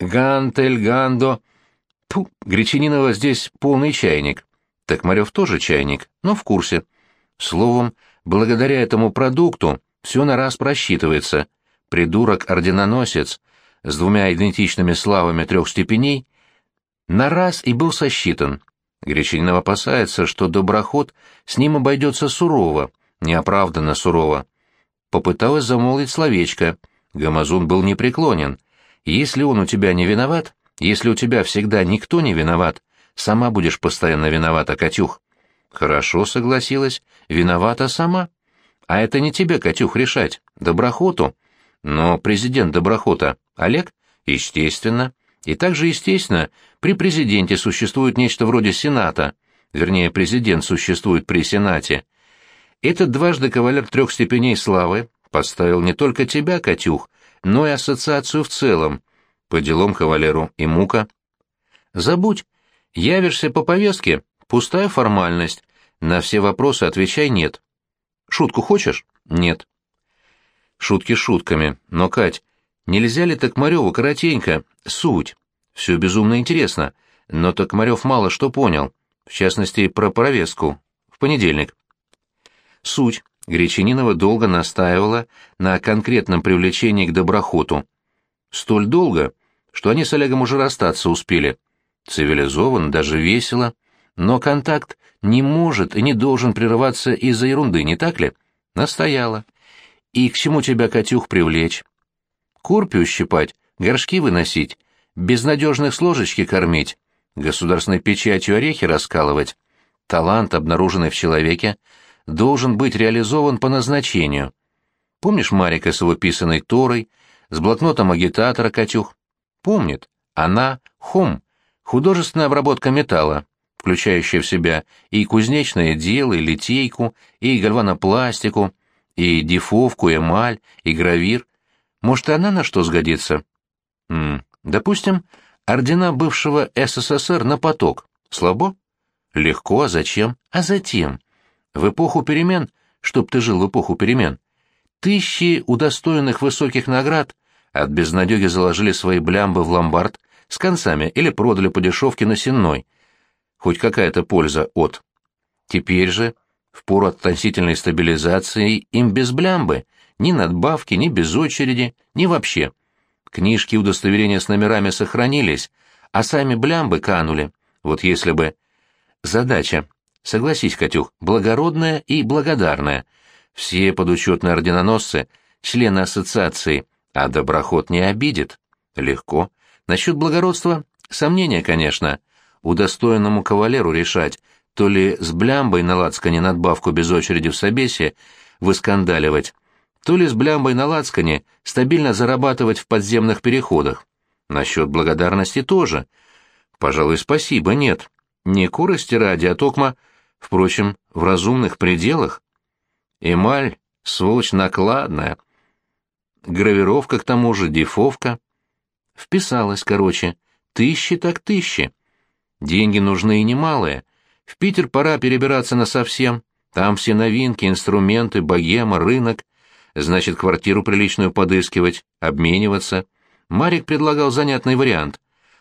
Гантель, Гандо. Пу, Гречининова здесь полный чайник. Токмарев тоже чайник, но в курсе. Словом, благодаря этому продукту все на раз просчитывается. Придурок-орденоносец с двумя идентичными славами трех степеней на раз и был сосчитан. Гречининов опасается, что доброход с ним обойдется сурово, неоправданно сурово. Попыталась замолвить словечко. Гамазун был непреклонен. Если он у тебя не виноват, если у тебя всегда никто не виноват, сама будешь постоянно виновата, Катюх. Хорошо, согласилась, виновата сама. А это не тебе, Катюх, решать, доброхоту. Но президент доброхота Олег? Естественно. И также естественно, при президенте существует нечто вроде Сената, вернее, президент существует при Сенате. Этот дважды кавалер трех степеней славы подставил не только тебя, Катюх, но и ассоциацию в целом. По делам кавалеру и мука. Забудь. Явишься по повестке — пустая формальность. На все вопросы отвечай «нет». Шутку хочешь? Нет. Шутки шутками, но, Кать, нельзя ли Токмареву коротенько? Суть. Все безумно интересно, но Токмарев мало что понял, в частности, про повестку. В понедельник. Суть. Гречанинова долго настаивала на конкретном привлечении к доброхоту. Столь долго, что они с Олегом уже расстаться успели. Цивилизованно, даже весело. Но контакт не может и не должен прерываться из-за ерунды, не так ли? Настояла. И к чему тебя, Катюх, привлечь? Курпию щипать, горшки выносить, безнадежных с ложечки кормить, государственной печатью орехи раскалывать. Талант, обнаруженный в человеке, должен быть реализован по назначению. Помнишь Марика с его писаной Торой, с блокнотом агитатора Катюх? Помнит. Она — хом, художественная обработка металла, включающая в себя и кузнечное дело, и литейку, и гальванопластику, и дифовку, эмаль, и гравир. Может, и она на что сгодится? М -м, допустим, ордена бывшего СССР на поток. Слабо? Легко, а зачем? А затем. В эпоху перемен, чтоб ты жил в эпоху перемен, тысячи удостоенных высоких наград от безнадеги заложили свои блямбы в ломбард с концами или продали по дешевке на сенной. Хоть какая-то польза от. Теперь же, в пору относительной стабилизации, им без блямбы, ни надбавки, ни без очереди, ни вообще. Книжки удостоверения с номерами сохранились, а сами блямбы канули. Вот если бы... Задача Согласись, Катюх, благородная и благодарная. Все подучетные орденоносцы — члены ассоциации, а доброход не обидит. Легко. Насчет благородства — сомнения, конечно. Удостоенному кавалеру решать, то ли с блямбой на лацкане надбавку без очереди в собесе выскандаливать, то ли с блямбой на лацкане стабильно зарабатывать в подземных переходах. Насчет благодарности тоже. Пожалуй, спасибо, нет. Не курости ради, а токма впрочем, в разумных пределах. Эмаль, сволочь накладная. Гравировка к тому же, дефовка. Вписалась, короче. Тысячи так тысячи. Деньги нужны и немалые. В Питер пора перебираться на совсем. Там все новинки, инструменты, богема, рынок. Значит, квартиру приличную подыскивать, обмениваться. Марик предлагал занятный вариант.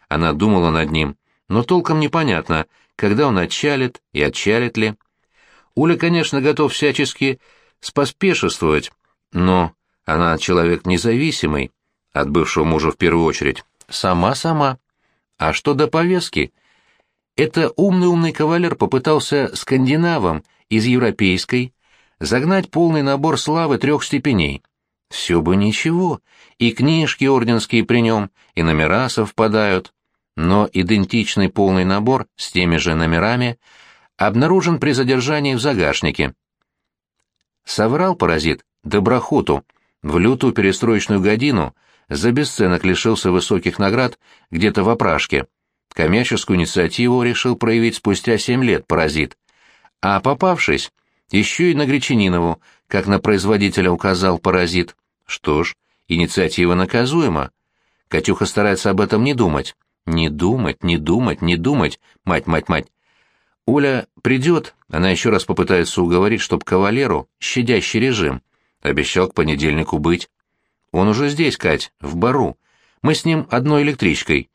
Она думала над ним, но толком непонятно, когда он отчалит и отчалит ли. Уля, конечно, готов всячески споспешествовать, но она человек независимый, от бывшего мужа в первую очередь. Сама-сама. А что до повестки? Это умный-умный кавалер попытался скандинавам из европейской загнать полный набор славы трех степеней. Все бы ничего, и книжки орденские при нем, и номера совпадают, но идентичный полный набор с теми же номерами обнаружен при задержании в загашнике. Соврал паразит доброхоту, в лютую перестроечную годину за бесценок лишился высоких наград где-то в опрашке. Коммерческую инициативу решил проявить спустя семь лет паразит. А попавшись, еще и на Гречанинову, как на производителя указал паразит. Что ж, инициатива наказуема. Катюха старается об этом не думать. Не думать, не думать, не думать, мать, мать, мать. Оля придет, она еще раз попытается уговорить, чтоб кавалеру щадящий режим. Обещал к понедельнику быть. Он уже здесь, Кать, в бару. Мы с ним одной электричкой.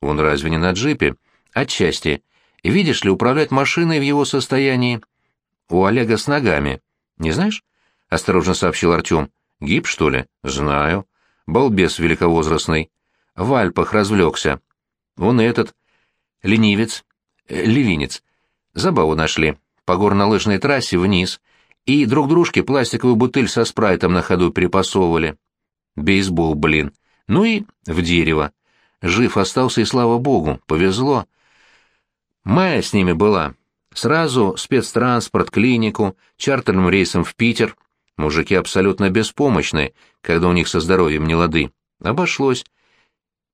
Он разве не на джипе? Отчасти. Видишь ли, управлять машиной в его состоянии у Олега с ногами. Не знаешь? Осторожно сообщил Артем. Гиб, что ли? Знаю. Балбес великовозрастный. В Альпах развлекся. Он этот. Ленивец. Э, левинец. Забаву нашли. По горнолыжной трассе вниз. И друг дружке пластиковую бутыль со спрайтом на ходу перепасовывали. Бейсбол, блин. Ну и в дерево. Жив остался, и слава богу, повезло. Майя с ними была. Сразу спецтранспорт, клинику, чартерным рейсом в Питер. Мужики абсолютно беспомощны, когда у них со здоровьем не лады. Обошлось.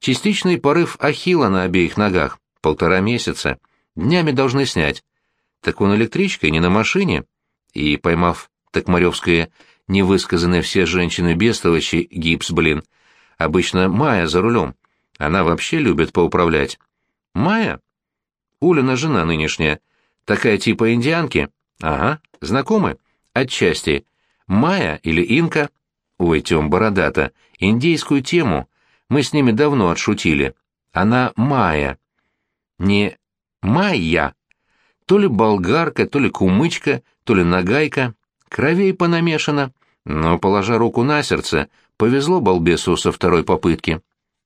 Частичный порыв ахилла на обеих ногах. Полтора месяца. Днями должны снять. Так он электричкой, не на машине. И, поймав Токмаревское невысказанное все женщины бестолочи, гипс, блин, обычно Майя за рулем. Она вообще любит поуправлять. Майя? Улина жена нынешняя. Такая типа индианки? Ага, знакомы? Отчасти. Майя или Инка? Ой, Тём, бородата. Индейскую тему мы с ними давно отшутили. Она Майя. Не Майя. То ли болгарка, то ли кумычка, то ли нагайка. Кровей понамешано. Но, положа руку на сердце, повезло балбесу со второй попытки.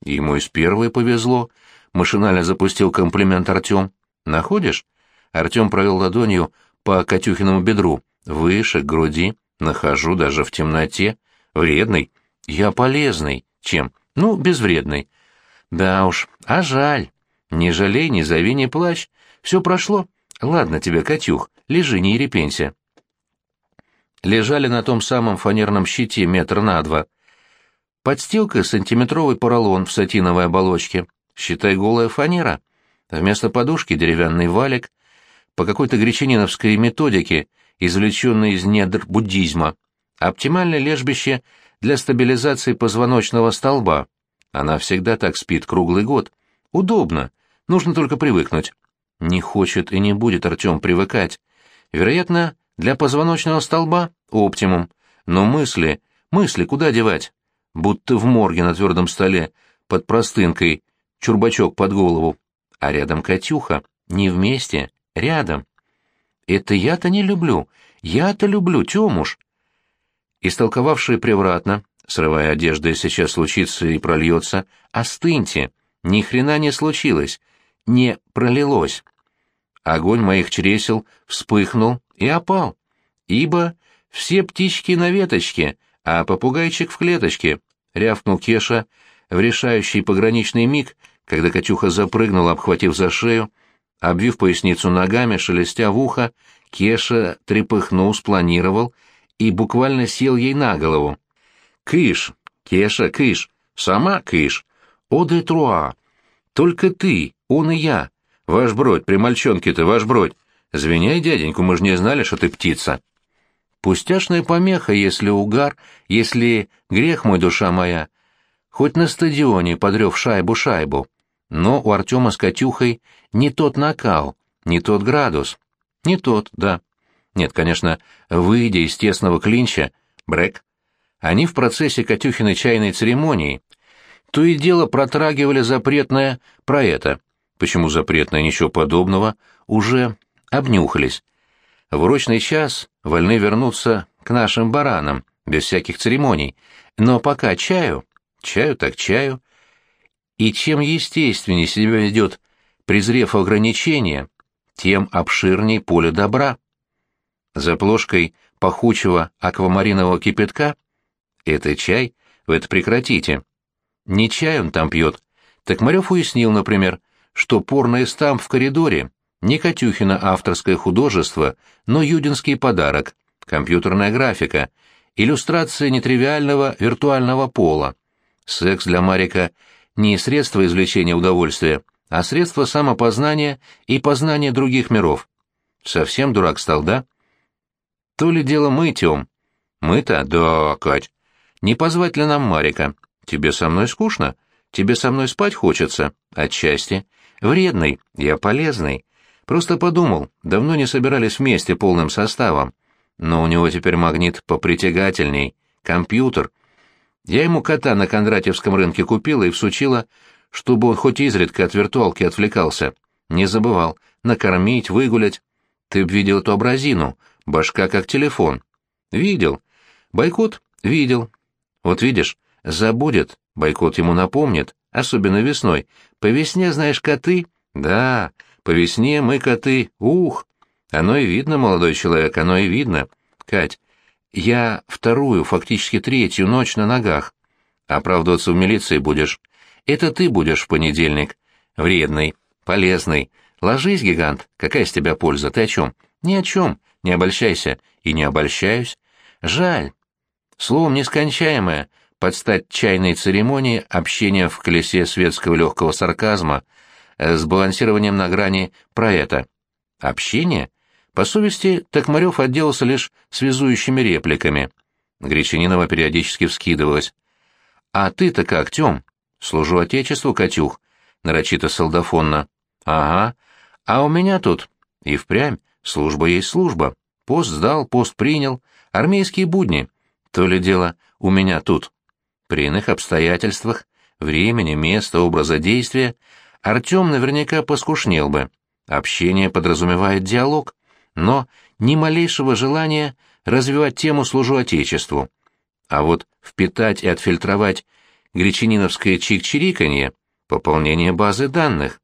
Ему и с первой повезло. Машинально запустил комплимент Артем. «Находишь?» Артем провел ладонью по Катюхиному бедру. Выше, к груди. Нахожу даже в темноте. Вредный. Я полезный. Чем? Ну, безвредный. Да уж, а жаль. Не жалей, не зови, не плачь. Все прошло. Ладно тебе, Катюх, лежи, не ерепенься. Лежали на том самом фанерном щите метр на два. Подстилка — сантиметровый поролон в сатиновой оболочке. Считай, голая фанера. Вместо подушки деревянный валик. По какой-то гречаниновской методике, извлеченной из недр буддизма. Оптимальное лежбище для стабилизации позвоночного столба. Она всегда так спит круглый год. Удобно. Нужно только привыкнуть. Не хочет и не будет Артем привыкать. Вероятно, для позвоночного столба — оптимум. Но мысли, мысли куда девать? будто в морге на твердом столе, под простынкой, чурбачок под голову, а рядом Катюха, не вместе, рядом. Это я-то не люблю, я-то люблю, Тёмуш. Истолковавшие превратно, срывая одежду, сейчас случится и прольется, остыньте, ни хрена не случилось, не пролилось. Огонь моих чресел вспыхнул и опал, ибо все птички на веточке, а попугайчик в клеточке, — рявкнул Кеша в решающий пограничный миг, когда Катюха запрыгнула, обхватив за шею, обвив поясницу ногами, шелестя в ухо, Кеша трепыхнул, спланировал и буквально сел ей на голову. «Кыш! Кеша, кыш! Сама кыш! О де труа! Только ты, он и я! Ваш бродь, при мальчонке-то, ваш бродь! Звеняй, дяденьку, мы ж не знали, что ты птица!» Пустяшная помеха, если угар, если грех мой, душа моя. Хоть на стадионе подрев шайбу-шайбу. Но у Артема с Катюхой не тот накал, не тот градус. Не тот, да. Нет, конечно, выйдя из тесного клинча, Брэк, они в процессе Катюхиной чайной церемонии то и дело протрагивали запретное про это. Почему запретное, ничего подобного, уже обнюхались. В урочный час вольны вернуться к нашим баранам, без всяких церемоний. Но пока чаю, чаю так чаю. И чем естественнее себя ведет, презрев ограничения, тем обширней поле добра. За плошкой пахучего аквамаринового кипятка — это чай, вы это прекратите. Не чай он там пьет. Так Марев уяснил, например, что порный стамп в коридоре не Катюхина авторское художество, но юдинский подарок, компьютерная графика, иллюстрация нетривиального виртуального пола. Секс для Марика не средство извлечения удовольствия, а средство самопознания и познания других миров. Совсем дурак стал, да? То ли дело мы, Тём. Мы-то? Да, Кать. Не позвать ли нам Марика? Тебе со мной скучно? Тебе со мной спать хочется? Отчасти. Вредный, я полезный. Просто подумал, давно не собирались вместе полным составом. Но у него теперь магнит попритягательней, компьютер. Я ему кота на Кондратьевском рынке купила и всучила, чтобы он хоть изредка от виртуалки отвлекался. Не забывал. Накормить, выгулять. Ты б видел эту образину. Башка как телефон. Видел. Бойкот? Видел. Вот видишь, забудет, бойкот ему напомнит, особенно весной. По весне, знаешь, коты? Да, по весне мы коты. Ух! Оно и видно, молодой человек, оно и видно. Кать, я вторую, фактически третью ночь на ногах. Оправдываться в милиции будешь. Это ты будешь в понедельник. Вредный, полезный. Ложись, гигант. Какая с тебя польза? Ты о чем? Ни о чем. Не обольщайся. И не обольщаюсь. Жаль. Словом, нескончаемое, под стать чайной церемонии общения в колесе светского легкого сарказма э, с балансированием на грани про это. Общение? По совести, Токмарев отделался лишь связующими репликами. Гречанинова периодически вскидывалась. «А ты-то как, Тём?» «Служу Отечеству, Катюх», — нарочито солдафонно. «Ага. А у меня тут...» «И впрямь. Служба есть служба. Пост сдал, пост принял. Армейские будни. То ли дело у меня тут. При иных обстоятельствах, времени, места, образа действия Артем наверняка поскушнел бы. Общение подразумевает диалог, но ни малейшего желания развивать тему «служу Отечеству». А вот впитать и отфильтровать гречаниновское чик-чириканье — пополнение базы данных.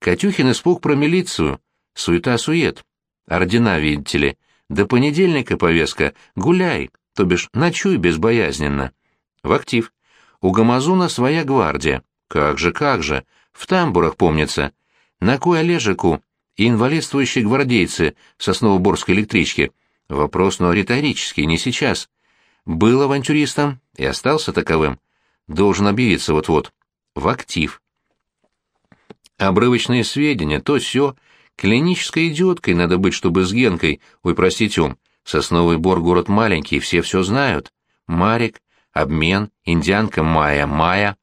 Катюхин испуг про милицию, суета-сует. Ордена, видите ли, до понедельника повестка «Гуляй», то бишь «Ночуй безбоязненно». В актив. У Гамазуна своя гвардия. Как же, как же. В тамбурах, помнится. На кой Олежику и инвалидствующие гвардейцы с Основоборской электрички? Вопрос, но риторический, не сейчас. Был авантюристом и остался таковым. Должен объявиться вот-вот. В актив. Обрывочные сведения, то все Клинической идиоткой надо быть, чтобы с Генкой, ой, простите, ум, Сосновый Бор город маленький, все все знают. Марик, обмен, индианка Майя, Майя.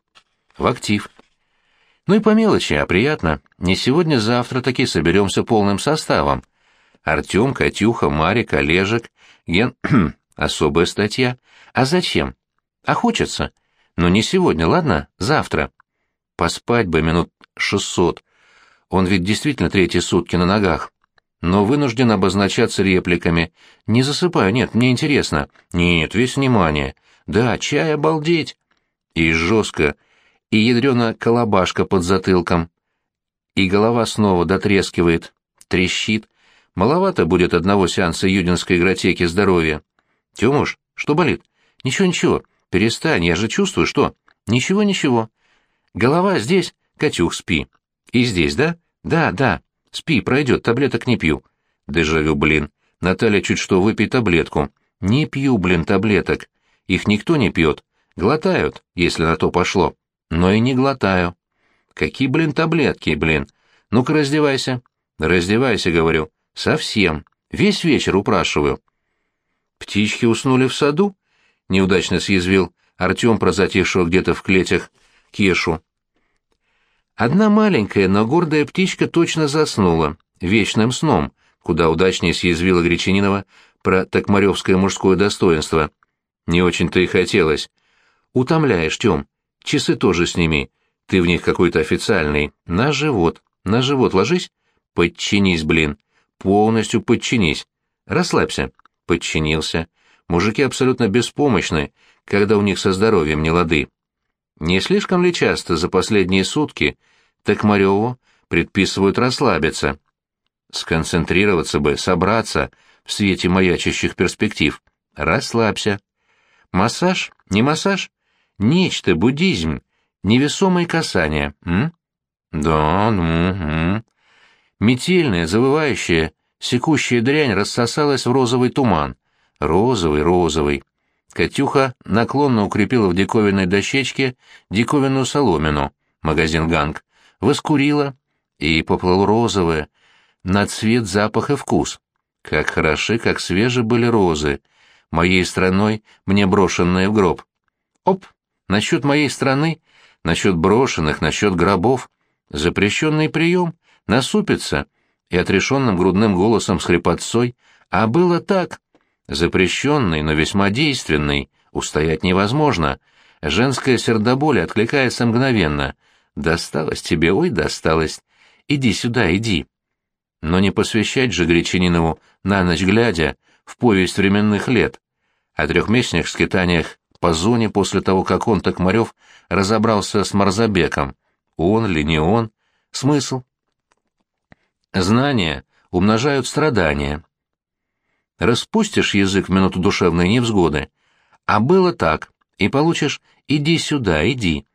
В актив. Ну и по мелочи, а приятно. Не сегодня-завтра таки соберемся полным составом. Артем, Катюха, Марик, Олежек, Ген... Особая статья. А зачем? А хочется. Но не сегодня, ладно? Завтра. Поспать бы минут шестьсот, он ведь действительно третьи сутки на ногах. Но вынужден обозначаться репликами. Не засыпаю, нет, мне интересно. Нет, весь внимание. Да, чай обалдеть. И жестко, и ядрена колобашка под затылком. И голова снова дотрескивает, трещит. Маловато будет одного сеанса юдинской игротеки здоровья. Тёмуш, что болит? Ничего-ничего, перестань, я же чувствую, что... Ничего-ничего. Голова здесь, Катюх, спи. И здесь, да? Да, да. Спи, пройдет, таблеток не пью. Дежавю, блин. Наталья чуть что выпей таблетку. Не пью, блин, таблеток. Их никто не пьет. Глотают, если на то пошло. Но и не глотаю. Какие, блин, таблетки, блин? Ну-ка раздевайся. Раздевайся, говорю. Совсем. Весь вечер упрашиваю. Птички уснули в саду? Неудачно съязвил Артем про затихшего где-то в клетях Кешу. Одна маленькая, но гордая птичка точно заснула, вечным сном, куда удачнее съязвила Гречанинова про токмаревское мужское достоинство. Не очень-то и хотелось. Утомляешь, Тём. Часы тоже сними. Ты в них какой-то официальный. На живот. На живот ложись. Подчинись, блин. Полностью подчинись. Расслабься. Подчинился. Мужики абсолютно беспомощны, когда у них со здоровьем не лады. Не слишком ли часто за последние сутки Токмареву предписывают расслабиться? Сконцентрироваться бы, собраться в свете маячащих перспектив. Расслабься. Массаж? Не массаж? Нечто, буддизм, невесомые касания, м? Да, ну, м. Метельная, завывающая, секущая дрянь рассосалась в розовый туман. Розовый, розовый. Катюха наклонно укрепила в диковинной дощечке диковинную соломину, магазин «Ганг», воскурила, и поплыл розовое, на цвет, запах и вкус. Как хороши, как свежи были розы, моей страной мне брошенные в гроб. Оп, насчет моей страны, насчет брошенных, насчет гробов, запрещенный прием, насупится, и отрешенным грудным голосом с хрипотцой, а было так, запрещенный, но весьма действенный, устоять невозможно. Женское сердоболие откликается мгновенно. «Досталось тебе, ой, досталось. Иди сюда, иди». Но не посвящать же Гречанинову на ночь глядя в повесть временных лет. О трехмесячных скитаниях по зоне после того, как он, Токмарев, разобрался с Марзабеком. Он ли, не он? Смысл? Знания умножают страдания. Распустишь язык в минуту душевной невзгоды, а было так, и получишь «иди сюда, иди».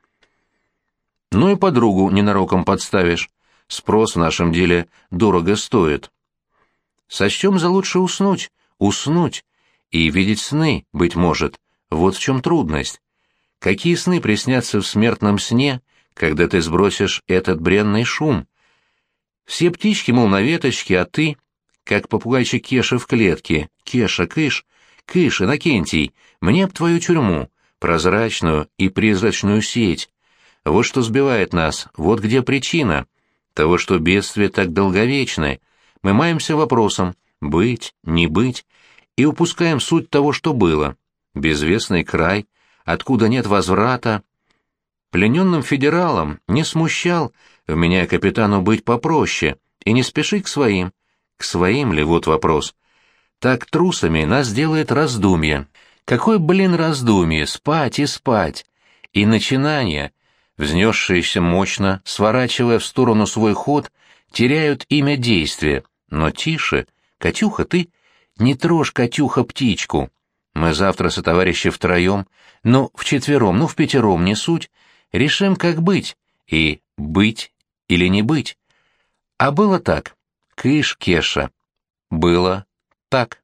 Ну и подругу ненароком подставишь. Спрос в нашем деле дорого стоит. Сочтем за лучше уснуть, уснуть и видеть сны, быть может. Вот в чем трудность. Какие сны приснятся в смертном сне, когда ты сбросишь этот бренный шум? Все птички, мол, на веточке, а ты, как попугайчик Кеша в клетке. Кеша, кыш, кыш, Иннокентий, мне б твою тюрьму, прозрачную и призрачную сеть. Вот что сбивает нас, вот где причина того, что бедствия так долговечны. Мы маемся вопросом «быть, не быть» и упускаем суть того, что было. Безвестный край, откуда нет возврата. Плененным федералам не смущал, вменяя капитану быть попроще, и не спешить к своим. К своим ли вот вопрос? Так трусами нас делает раздумье. Какой, блин, раздумье, спать и спать. И начинания, взнесшиеся мощно, сворачивая в сторону свой ход, теряют имя действия. Но тише, Катюха, ты не трожь, Катюха, птичку. Мы завтра со товарищи втроем, ну, вчетвером, ну, в пятером, не суть, решим, как быть, и быть или не быть. А было так. Кыш, Кеша. Было так.